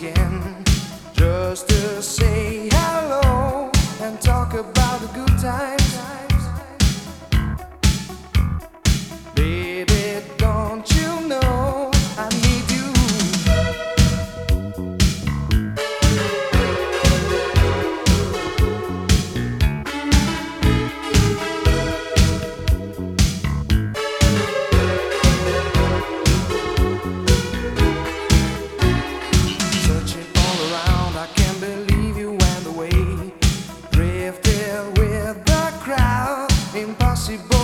again. Just to say passe.